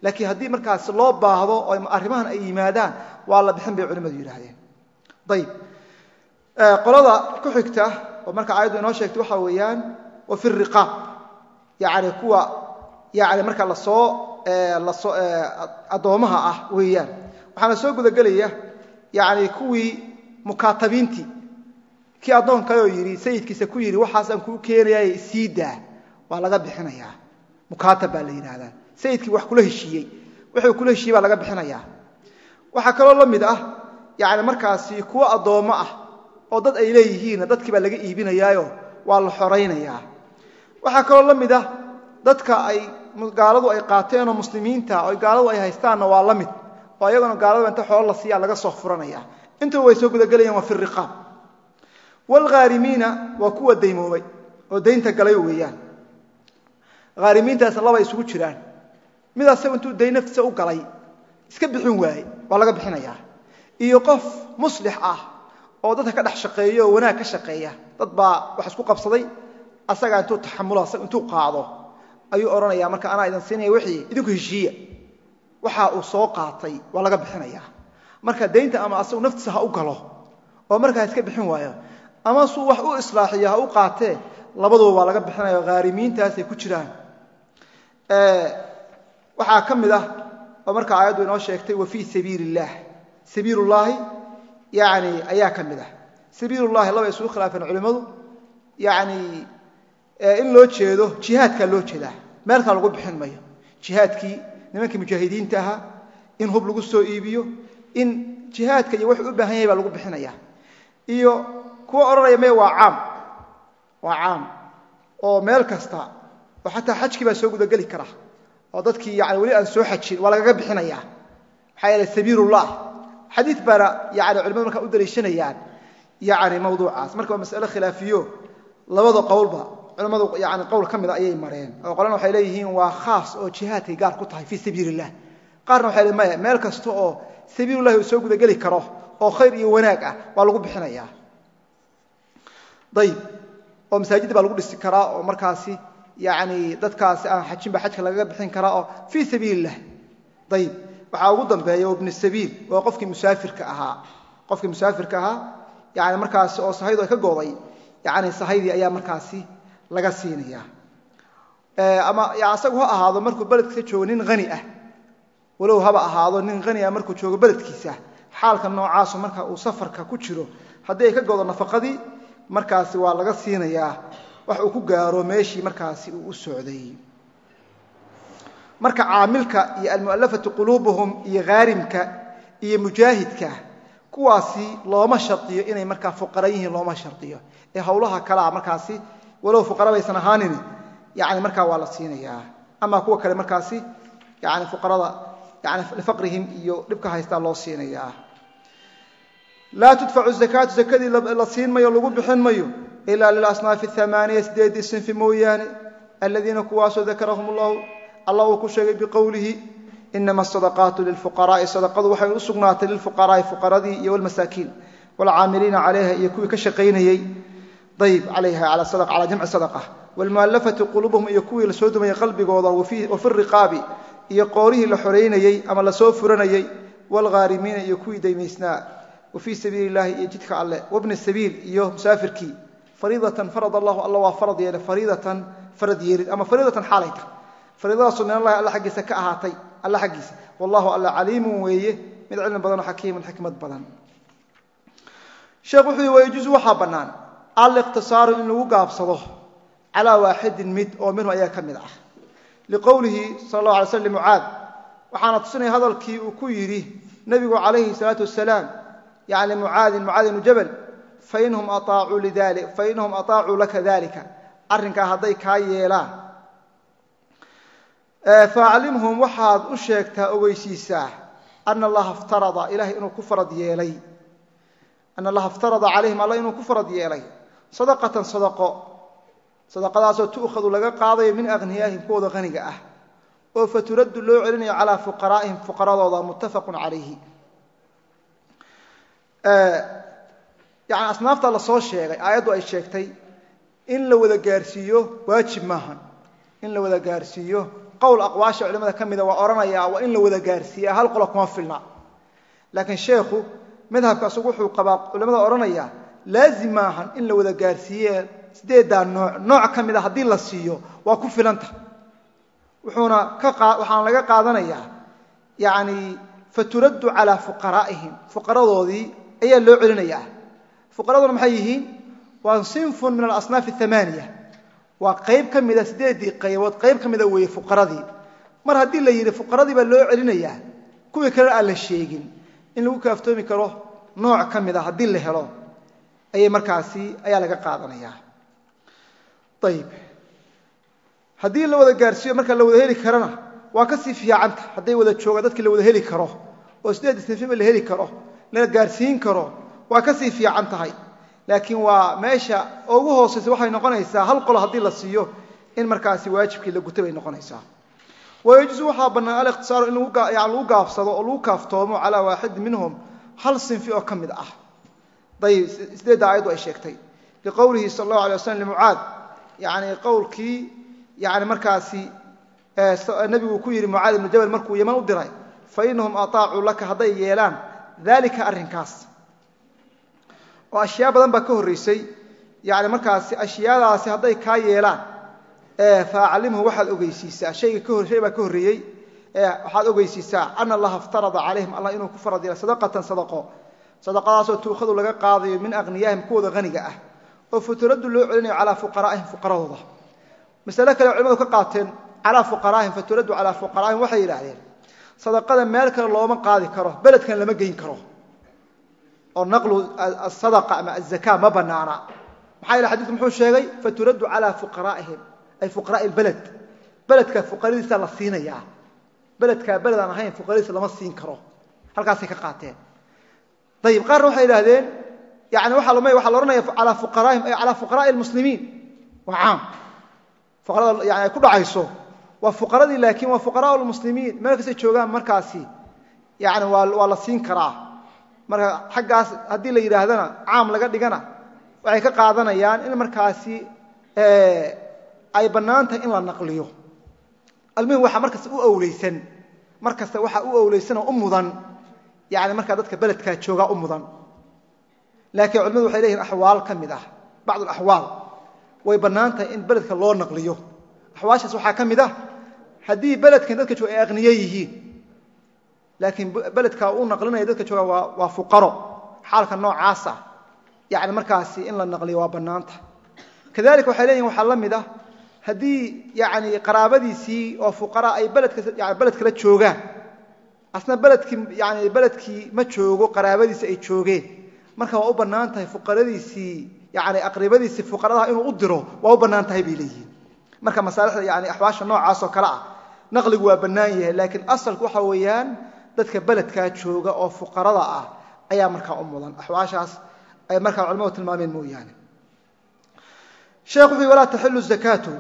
Laakiin haddii markaas loo baahdo oo arrimahan ay yimaadaan waa la bixin bay culimmadu yidhaahdeen. Ayib qolada ku xigta oo marka aayaddu inoo sheegtay waxaa weeyaan wa fi riqaab. Yani kuwa yani marka la soo la soo addoommaha ah weeyaan. Waxaana soo gudagelaya yani kuwii mukaatabiintii kii addoon kaleoo yidhi sayidkiisa ku yidhi waxaasaan kuu keenayaa sii waa laga bixinayaa mukaatab baa la yidhaahdaa. Sayidkii wax kula heshiiyey. Wuxuu kula heshiiyey baa laga bixinayaa. Waxaa kaloo la mid ah yani markaasi kuwo addoommo ah oo dad ay leeyihiinna dadkii baa laga iibinayaayo waa la xoraynayaa. Waxaa kaloo la mid ah dadka ay gaaladu ay qaateenoo muslimiinta oo gaaladu ay haystaanna waa la mid. Oo ayagona gaalada inta xoolo la siiya laga soo furanaya. Intuba way soo gudagelayaan waa fi riqaab. Waa kuwa daymoobay oo daynta galay weeyaan. Haarimiintaasna labay isugu jiraan. Mid asagu intuu day naftiisa u galay iska bixin waaye waa laga bixinayaa. Iyo qof muslix ah oo dadka ka dhex shaqeeya oo wanaag ka shaqeeya. Dad baa wax isku qabsaday asagaa intuu taxamulo intuu qaado ayuu odhanaya marka anaa idin siinaya wixii idinku heshiiya. Waxa uu soo qaatay waa laga bixinayaa. Marka daynta ama asagu naftiisa ha u galo oo markaa iska bixin waayo ama suu wax u islaaxiyo ha u qaatee labaduba waa laga bixinaya haarimiintaasay ku jiraan. Waxaa ka mid ah oo markaa aayaddu inoo sheegtay wa fii sabiili illaah sabiilullaahi yani ayaa ka mid ah. Sabiilullahi laba isugu khilaafeen culimmadu yani in loo jeedo jihaadkaa loo jeedaa. Meelkaa lagu bixin mayo. Jihaadkii nimankii mujaahidiinta ahaa in hub lagu soo iibiyo in jihaadka iyo wuxuu u baahan yahay baa lagu bixinaya iyo kuwa odhanaya maya waa caam. Waa caam. Oo meel kasta oo xataa xajkii baa soo gudageli kara. Oo dadkii yani weli aan soo xajin waa lagaga bixinaya maxaa yeele sabiilullah xadii baana yani culimadu markaa u daliishanayaan yani mawduucaas. Marka waa masale khilaafiyo labada qowlba culimmadu yani qowl ka mida ayay mareen. Oo qolana waxay leeyihiin waa khaas oo jihaadkay gaar ku tahay fii sabiil illah qaarna waxay le maya meel kasta oo sabiilullahi uu soo gudageli karo oo khayr iyo wanaag ah waa lagu bixinaya ayib oo masaajidda baa lagu dhisi karaa oo markaasi yani dadkaasi aan xajinba xajka lagaga bixin karaa oo fii sabiil illah ayib waxaa ugu dambeeya oo ibnu sabiil waa qofkii musaafirka ahaa. Qofkii musaafirka ahaa yani markaasi oo sahaydu ay ka gooday yani sahaydii ayaa markaasi laga siinaya ama isagu ha ahaado markuu beledkiisa joogo nin hani ah. Walow haba ahaado nin hani ah markuu joogo beledkiisa. Xaalka noocaasu marka uu safarka ku jiro haddii ay ka goodo nafaqadii markaasi waa laga siinayaa. Wax uu ku gaaro meeshii markaasi uu u socday marka caamilka iyo almu'alafatu quluubuhum iyo khaarimka iyo mujaahidka kuwaasi looma shardiyo inay markaa fuqara yihiin looma shardiyo. Ee hawlaha kalea markaasi walow fuqara ahaanin yani markaa waa la siinayaa. Ama kuwa kale markaasi yani fuqarada yani lifaqrihim iyo dhibka haystaa loo siinayaa. Laa tudfacu zakaatu zakadii la siin mayo lagu bixin mayo ila lilasnaafi amaaniya sideedii sinfi mooyaane aladiina kuwaasoo dakarahum llahu allah uu ku sheegay biqowlihi inama asadaqaatu lilfuqaraai. Sadaqadu waxay u sugnaatay lilfuqaraai fuqaradii iyo walmasaakiin waalcaamiliina calayha iyo kuwii ka shaqaynayey ayb alayha calaa jamci sadaqa. Waalmu'allafati quluubuhum iyo kuwii la soo dumayay qalbigooda wafi riqaabi iyo qoorihii la xoraynayey ama la soo furanayey waalghaarimiina iyo kuwii daymaysnaa. Wa fii sabiili illahi iyo jidka alleh wabni sabiil iyo musaafirkii. Fariidatan farad allahu alla waa farad yeelay fariidatan farad yeelid ama fariidatan xaalay tahay fariidadaasoo min allahi alla xaggiisa ka ahaatay alla xaggiisa. Wallahu alla caliimun weeye mid cilmi badanoo xakiimun xikmad badan. Sheekh wuxuu yihi wayajuusu waxaa bannaan aliqtisaaru in lagu gaabsado calaa waaxidin mid oo minhu ayaa ka mid ah. Liqowlihi sala allah alay slam limucaad waxaana tusinaya hadalkii uu ku yidhi nebigu calayhi salaatu wasalaam yani mucaadin mucaad ibnu jabal fainhum aطaacuu laka dalika arrinkaa hadday kaa yeelaan faaclimhum waxaad u sheegtaa ogeysiisaa ana allaha iftarada ilahay inuu ku farad yeelay. Ana allaha iftarada calayhim alla inuu ku farad yeelay. Sadaqatan sadaqo. Sadaqadaasoo tu'khadu laga qaadayo min akhniyaahim kuwooda haniga ah. Oo faturaddu loo celinayo calaa fuqaraa'ihim fuqaradooda muttafaqun calayhi. Yani asnaafta la soo sheegay aayaddu ay sheegtay in la wada gaarsiiyo waajib maaha in la wada qowl aqwaasha culimada ka mida waa odhanaya waa in la wada gaarsiiya hal qola kuma filna. Laakiin sheekhu madhabkaas wuxuu qabaa culimada odhanaya laazim maahan in la wada gaarsiiye sideeddaa nooc nooc ka mida haddii la siiyo waa ku filanta. Wuxuuna waxaana laga qaadanayaa yani faturaddu calaa fuqaraa'ihim fuqaradoodii ayaa loo celinayaa. Fuqaraduna maxay yihiin? Waa sinfun min alasnaaf aamaaniya waa qayb ka mida sideedii qaybood qayb ka mida weeye fuqaradii. Mar haddii la yidhi fuqaradii baa loo celinayaa kuwii kalena aan la sheegin in lagu kaaftoomi karo nooc ka mida haddii la helo ayay markaasi ayaa laga qaadanayaa ayib haddii la wada gaarsiiyo marka la wada heli karana waa ka sii fiicanta. Hadday wada joogaan dadkii la wada heli karo oo sideedii sinfiba la heli karo la gaarsiin karo waa ka sii fiican tahay laakiin waa meesha ugu hoosaysa waxay noqonaysaa hal qolo haddii la siiyo in markaasi waajibkii la guta bay noqonaysaa. Wayajuusu waxaa bannaan alikhtisaaru in lagu gaabsado oo lagu kaaftoomo calaa waaxidi minhum hal sinfi oo ka mid ah. Dayib sideedda aayaddu ay sheegtay? Liqowlihi sal allahu alay waslam limucaad yani qowlkii yani markaasi nebigu ku yidhi mucaad ibnu jabal markuu yaman u diray fa inahum ataacuu laka hadday yeelaan dalika arrinkaas oo ashyaa badan baa ka horraysay yani markaasi ashyaadaasi hadday kaa yeelaan faaclimhu waxaad ogeysiisaa hayga shay baa ka horreeyey waxaad ogeysiisaa ana allaha iftarada calayhim allah inuu ku farad sadaqatan sadaqo. Sadaqadaasoo tuukhadu laga qaadayo min aqniyaahim kuwooda haniga ah oo faturaddu loo celinayo calaa fuqaraa'ihim fuqaradooda. Masale kale culimadu ka qaateen calaa fuqaraa'ihim faturaddu calaa fuqaraa'ihim waxay yidhaahdeen sadaqada meel kale looma qaadi karo beledkan lama geyn karo oo naqlu asadaqa ama azaka ma banaana. Maxaa yele xadidku muxuu sheegay faturaddu calaa fuqaraa'ihim ay fuqaraa'i lbeled beledka fuqaradiisa la siinayaa. Beledkaa beled aan ahayn fuqaradiisa lama siin karo. Halkaasay ka qaateen. Ayib qaarna waxay idhahdeen yani waxa la odhanaya alaa fuqaraahim ay calaa fuqaraai lmuslimiin waa caam. Fuqarada yani ay ku dhacayso. Waa fuqaradii laakiin waa fuqaraa lmuslimiin meel kastay joogaan markaasi yani waa la siin karaa marka xaggaas haddii la yidhaahdana caam laga dhigana waxay ka qaadanayaan in markaasi ay bannaan tahay in la naqliyo. Almuhim waxaa markasta u awleysan mar kasta waxaa u awleysanoo u mudan yani markaa dadka beledkaa joogaa u mudan. Laakiin culimadu waxay leeyihiin axwaal ka mid ah bacd alaxwaal way bannaan tahay in beledka loo naqliyo. Axwaashaas waxaa ka mid ah haddii beledkan dadka jooga ay aqniye yihiin laakiin beledka uu naqlinaya dadka jooga waa fuqaro. Xaalka noocaasa yani markaasi in la naqliyo waa bannaanta. Kadalika waxay leeyihiin waxaa la mid ah. Haddii yani qaraabadiisii oo fuqara ay beledka beled kala joogaan. Asna beledkii yani beledkii ma joogo qaraabadiisi ay joogeen. Marka waa u bannaan tahay fuqaradiisii yani aqribadiisii fuqaradaha inuu u diro waa u bannaan tahay bay leeyihiin. Marka masaalixda yani axwaasha noocaas oo kale ah naqligu waa bannaan yahay laakiin asalku waxa weeyaan dadka beledkaa jooga oo fuqarada ah ayaa markaa u mudan. Axwaashaas ay markaa culamadu tilmaameen mooyaane sheekh wuxuu walaa taxilu zakaatu.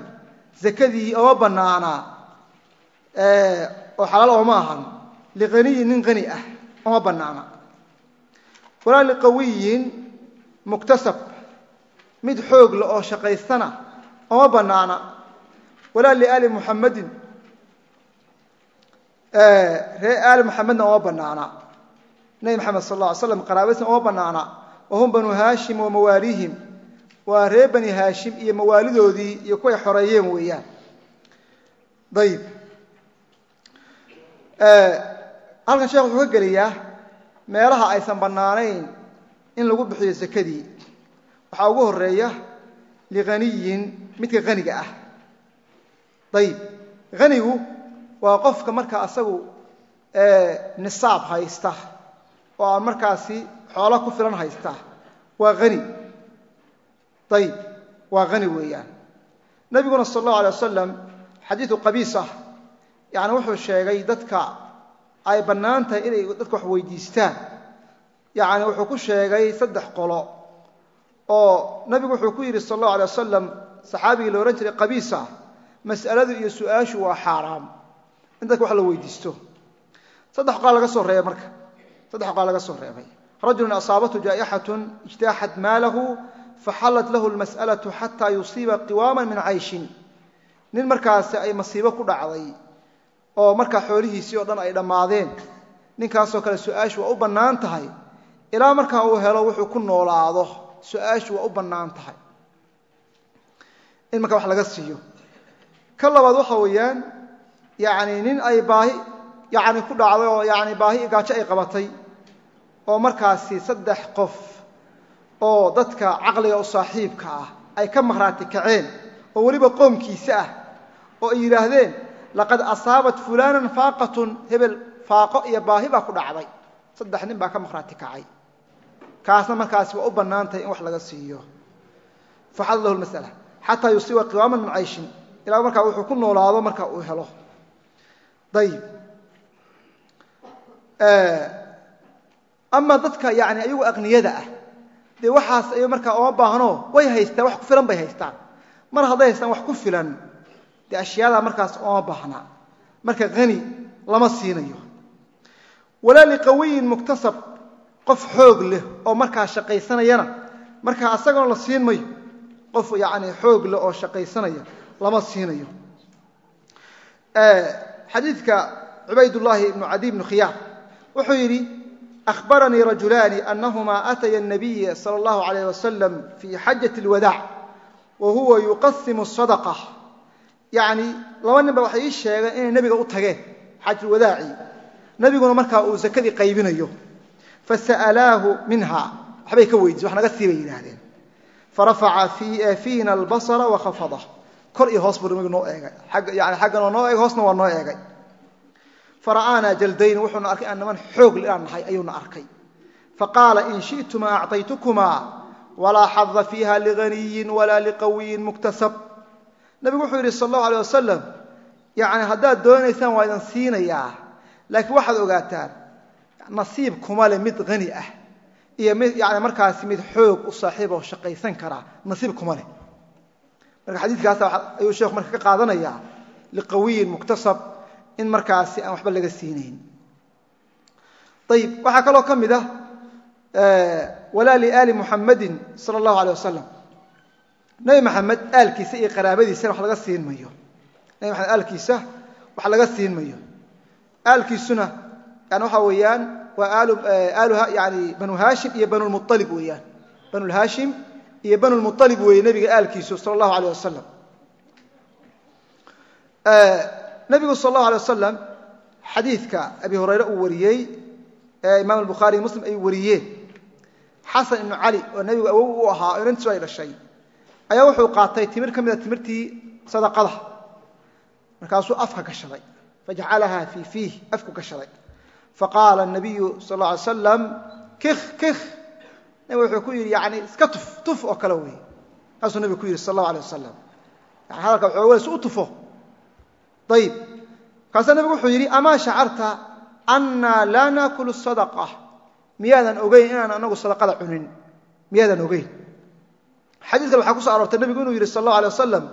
Zakadii oma bannaana oo xalaal ooma ahan. Liqaniyin nin qani ah oma bannaana. Walaa liqawiyin muktasab mid xoog le oo shaqaystana oma bannaana. Walaa liaali muxammadin ree aali muxamedna oma bannaana. Nebi maxamed sal alla ly slam qaraabadiisna oma bannaana. Wahum banu haashim wa mawaaliihim. Waa ree bani haashim iyo mawaalidoodii iyo kuway xoreeyeen weeyaan. Ayib halkan sheekh wuxuu ka gelayaa meelaha aysan bannaanayn in lagu bixiyo sakadii waxaa ugu horreeya liqaniyin midka qaniga ah. Ayib qanigu waa qofka markaa asagu nisaab haysta oo aan markaasi xoolo ku filan haysta waa hani ayib waa hani weeyaan. Nabiguna sal allahu alay wasalam xadiidu qabiisa yani wuxuu sheegay dadka ay bannaan tahay inay dadka wax weydiistaan. Yani wuxuu ku sheegay saddex qolo oo nabigu wuxuu ku yidhi sal allahu alay wasalam saxaabigii la odhan jiray qabiisa mas'aladu iyo su'aashu waa xaaraam in wax la weydiisto. Saddex qola laga soo reebay marka. Saddex qola laga soo reebay. Rajulun asaabathu jaa'ixatun ijtaaxat maalahu faxallat lahu lmas'alatu xataa yusiiba qiwaama min cayshin. Nin markaasi ay masiibo ku dhacday oo markaa xoolihiisii oo dhan ay dhammaadeen ninkaasoo kale su'aashu waa u bannaan tahay. Ilaa markaa uu helo wuxuu ku noolaado su'aashu waa u bannaan tahay. In markaa wax laga siiyo. Ka labaad waxa weeyaan yani nin ay baahi yani ku dhacday oo yani baahi gaajo ay qabatay oo markaasi saddex qof oo dadka caqliga u saaxiibka ah ay ka maqhraati kaceen oo weliba qoomkiisa ah oo ay yidhaahdeen laqad asaabat fulanan faaqatun hebel faaqo iyo baahi baa ku dhacday. Saddex nin baa ka maqhraati kacay. Kaasna markaasi waa u bannaan tahay in wax laga siiyo. Faxal lahu lmas'ala xataa yusiiba qiwaaman min cayshin. Ilaa markaa wuxuu ku noolaado marka uu helo ayib ama dadka yani ayagu aqniyada ah dee waxaas ay markaa oma baahno way haystaan wax ku filan bay haystaan mar hadday haystaan wax ku filan dee ashyaada markaas oma baahna marka hani lama siinayo walaa liqawiyin muktasab qof xoog leh oo markaa shaqaysanayana markaa asagona la siin mayo qof yani xoog leh oo shaqaysanaya lama siinayo xadiidka cubaydullaahi ibnu cadi ibnu khiyaar wuxuu yidhi أخبرني رجلان أنهما أتيا النبي صلى الله عليه وسلم في حجة الوداع وهو يقسم الصدقة يعني laba nin ba waxay ii sheegeen inay nebiga u tageen xajulwadaaci nebiguna markaa uu zakadii qaybinayo fasa'alaahu minha waxbay ka weydiise wax naga sii bay yidhaahdeen farafaca fiina albasara wakhafada kor iyo hoos buu noo eegay. Yani xaggan waa noo eegay hoosna waa noo eegay. Fara'aanaa jaldayn wuxuuna arkay niman xoog inaan nahay ayuuna arkay. Faqaala in shi'tumaa acطaytukumaa walaa xada fiiha liganiyin walaa liqawiyin muktasab. Nabigu wuxuu yidhi sal allahu alay wasalam yani haddaad doonaysaan waa idin siinayaa laakiin waxaad ogaataan nasiib kuma leh mid hani ah iyo mid yani markaasi mid xoog u saaxiib oo shaqaysan karaa nasiib kuma leh marka xadiidkaas ayuu sheekhu marka ka qaadanayaa liqawiyin muktasab in markaasi aan waxba laga siinayn. Ayib waxaa kaloo ka mid ah walaa liaali muxamadin sala allahu alay wasalam nebi maxamed aalkiisa iyo qaraabadiisana wax laga siin mayo. Nebi maxamed aalkiisa wax laga siin mayo. Aalkiisuna yani waxaa weeyaan waa aalu yani banu haashim iyo banulmualib weeyaan. Banulhaashim iyo banulmualib weeye nebiga aalkiisu sala allahu aleyh wasalam nebigu sal allahu alay wasalam xadiidka abi hurayre uu wariyey ee imaam albukhaari iyo muslim ay wariyeen. Xasan ibnu cali oo nebigu awow u ahaa oo inantiisu ay dhashay ayaa wuxuu qaatay timir ka mida timirtii sadaqada. Markaasuu afka gashaday fajacalahaa fii fiih afku gashaday faqaala nabiyu sal lla alay slam kih kih nebigu wuxuu ku yidhi yani iska tuf tuf oo kale wey saasuu nebigu ku yidhi sal allahu alay wasalam yani hadalka waxoogays u tufo. Ayib markaasuu nebigu wuxuu yidhi amaa shacarta annaa laa naakulu sadaqa? Miyaadan ogeyn inaan anagu sadaqada cunin. Miyaadan ogeyn. Xadiikan waxaa ku so aroortay nebigu inuu yidhi sal allahu alay wasalam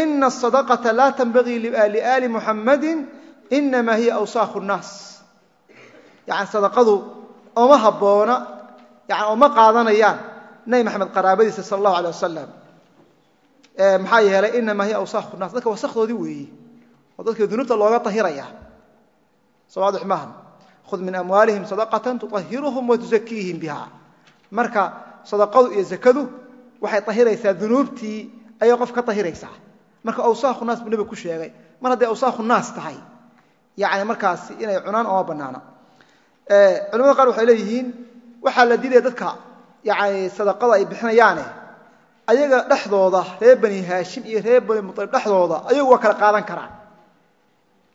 ina asadaqata laa tanbagii liaali muxammadin inamaa hiya awsaakhu nnaas. Yani sadaqadu oma habboona yani oma qaadanayaan nebi maxamed qaraabadiisa sala allahu alay wasalam maxaa yeelay inamaa hiya awsaakhu nnaas dadka wasakdoodii weeye oo dadka dunuubta looga tahiraya. Sowaadix maahan khud min amwaalihim sadaqatan tuطahiruhum watuzakiihim biha. Marka sadaqadu iyo zakadu waxay tahiraysaa dunuubtii ayay qof ka tahiraysaa. Marka awsaakhu naas buu nebigu ku sheegay. Mar hadday awsaakhu naas tahay yani markaasi inay cunaan ooma banaana culamada qaar waxay leeyihiin waxaa la diidaya dadka yani sadaqada ay bixinayaane ayaga dhexdooda reer bani haashim iyo reer bani mualib dhexdooda ayagu waa kala qaadan karaan.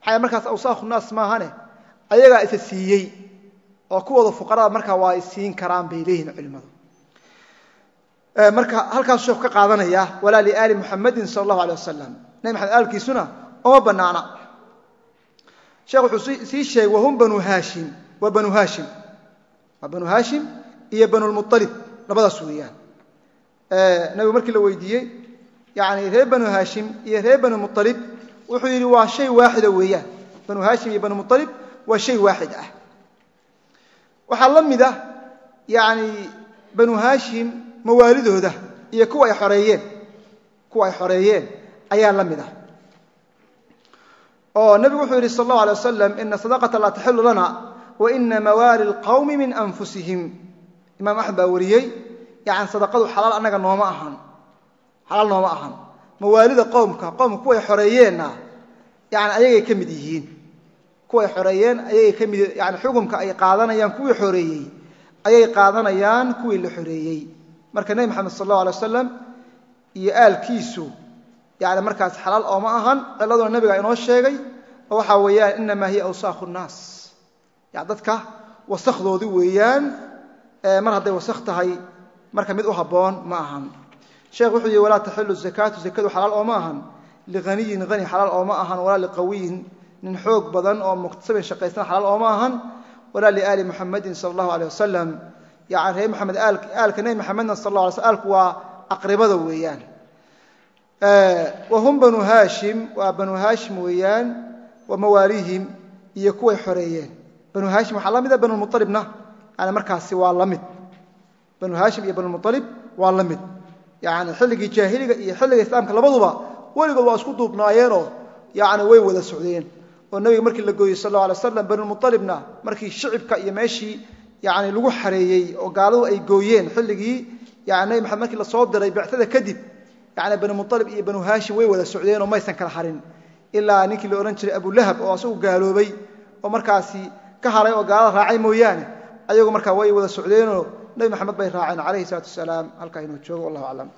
Maxaa markaas awsaakhu naas maahane ayagaa isa siiyey oo kuwooda fuqarada markaa waa siin karaan bay leeyihiin culimmadu. Marka halkaasuu sheeku ka qaadanaya walaa liaali muxamadin sala allahu alay wasalam nebi maxamed aalkiisuna oma banaana sheekh wuxuu sii sheegay wahum banu haashim waa banu haashim waa banu haashim iyo banulmualib labadaas weeyaan. Nebigu markii la weydiiyey yani reer banu haashim iyo reer banu wuxuu yidhi waa shay waaxida weeyaan. Banu haashim iyo banu waa shay waaxid ah. Waxaa la mid ah yani banu haashim mawaalidooda iyo kuwa ay xoreeyeen kuwa ay xoreeyeen ayaa la mid ah. Oo nebigu wuxuu yidhi sal allahu alay wasalam ina sadaqata laa taxilu lana wa ina mawaali lqawmi min anfusihim imaam axmed baa wariyey yani sadaqadu xalaal annaga nooma ahan xalaal nooma ahan mawaalida qowmka qowmka kuway xoreeyeenna yani ayagay ka mid yihiin kuway xoreeyeen ayagay ka mid yani xukumka ay qaadanayaan kuwii xoreeyey ayay qaadanayaan kuwii la xoreeyey marka nebi maxamed sal allahu alay wasalam iyo aalkiisu yani markaas xalaal ooma ahan ciladuna nebiga inoo sheegay oo waxaa weeyaan inamaa hiya awsaakhu nnaas dadka wasakdoodii weeyaan mar hadday wasak tahay marka mid u habboon ma ahan. Sheekh wuxuu yihi walaa taxilu zakaatu zakadu xalaal ooma ahan. Lighaniyin hani xalaal ooma ahan. Walaa liqawiyin nin xoog badan oo muktasabin shaqaysan xalaal ooma ahan. Walaa liaali muxamadin sala allahu aleyh wasalam yani reer maxamed aalka nebi maxamedna sal la alay sl aalku waa aqribada weeyaan. Wahum banu haashim waa banu haashim weeyaan wa mawaaliihim iyo kuway xoreeyeen banu haashim waxaa la mida banulmualibna yani markaasi waa la mid. Banu haashim iyo banulmualib waa la mid. Yani xilligii jaahiliga iyo xilliga islaamka labaduba weligood waa isku duubnaayeenoo yani way wada socdeen. Oo nebiga markii la gooyey sal la alay slam banulmualibna markii shicibka iyo meeshii yani lagu xareeyey oo gaaladu ay gooyeen xilligii yani nebi maxamed markii la soo diray bictada kadib yani banumualib iyo banu haashim way wada socdeen oo maysan kala harin. Ilaa ninkii la odhan jiray abulahab oo asagu gaaloobay oo markaasi ka haray oo gaalada raacay mooyaane. Ayagu markaa way wada socdeenoo nebi maxamed bay raaceen calayhi salaatu wasalaam halkaa inuu joogo wallahu aclam